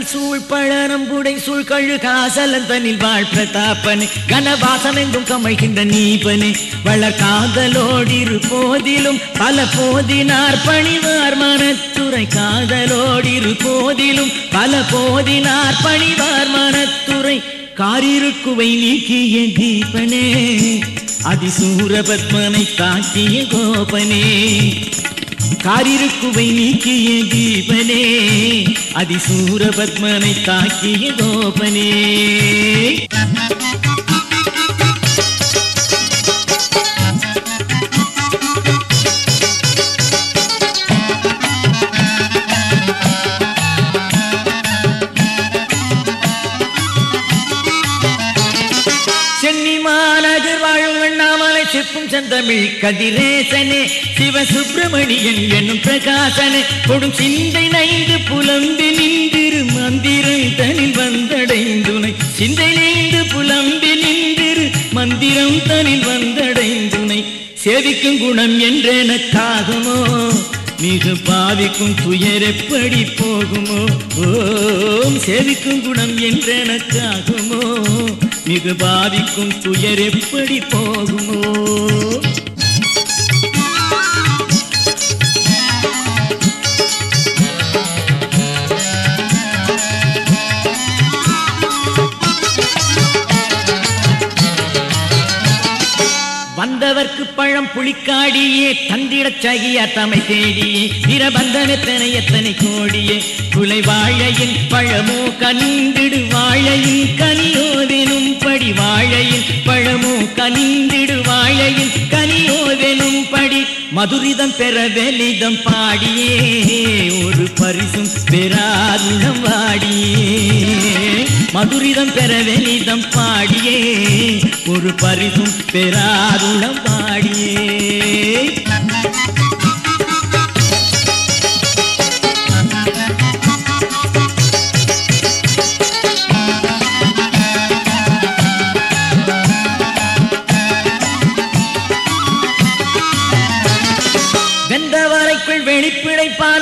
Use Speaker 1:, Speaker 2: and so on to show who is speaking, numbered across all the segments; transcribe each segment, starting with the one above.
Speaker 1: கடல் சூழ் பழனம்புடை சூழ் கழு காசலன் தனில் வாழ் பிரதாப்பனே. கனவாசம் எங்கும் கமைகின்ற நீபனே. வளர் காதலோடிரு போதிலும் பல போதினார் பணிவார் மனத்துறை காதலோடிரு போதிலும் பல போதினார் பணிவார் மனத்துறை காரிருக்குவை நீக்கிய தீபனே. அதிசூரபத்மனை தாக்கிய கோபனே. காரிருக்குவை நீக்கிய தீபனே அதிசூரபத்மனை தாக்கிய கோபனே. சிறப்பும் சிப்பும் செந்தமிழ் கதிரேசனே சிவசுப்பிரமணியன் என்னும் பிரகாசனே. கொடும் சிந்தை நைந்து புலம்பி நின்றிரு மந்திரம் தனில் வந்தடைந்துனை. சிந்தை நைந்து புலம்பி நின்றிரு மந்திரம் தனில் வந்தடைந்துனை. சேவிக்கும் குணம் என்றெனக்காகுமோ? மிகு பாவிக்கும் துயர் எப்படி போகுமோ? ஓம் சேவிக்கும் குணம் என்றெனக்காகுமோ? இது பாதிக்கும் துயர் எப்படி போகுமோ? வந்தவர்க்கு பழம் புளிக்காடியே தந்திடச் சகிய தமை தேடியே பிரபந்தனத்தனை எத்தனை எத்தனை கோடியே. குலை வாழையின் பழமோ கண்டிடு வாழையின் கனியோதெனும் கனிந்திடு வாழையின் கனியோதெனும் படி மதுரிதம் பெற வெளிதம் பாடியே ஒரு பரிசும் பெறாதுளம் வாடியே. மதுரிதம் பெற வெளிதம் பாடியே ஒரு பரிசும் பெறாதுளம் பாடியே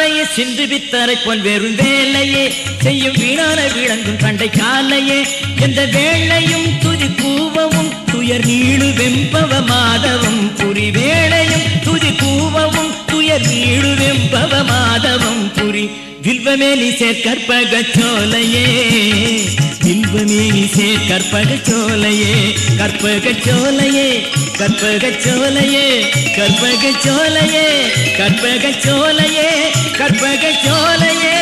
Speaker 1: காலையே பானையே சிந்து வித்தரை பொன் வெறும் வேலையே. செய்யும் வீணான விளங்கும் கண்டை காலையே. எந்த வேளையும் துதி கூவவும் துயர் நீழு வெம்பவ மாதவம். புரி வேளையும் துதி கூவவும் துயர் நீழு வெம்பவ மாதவம். புரி வில்வமேலி சேர்க்கற்பக சோலையே. கற்பக சோலையே கற்பக சோலையே கற்பக சோலையே கற்பக சோலையே கற்பக சோலையே கற்பக சோலையே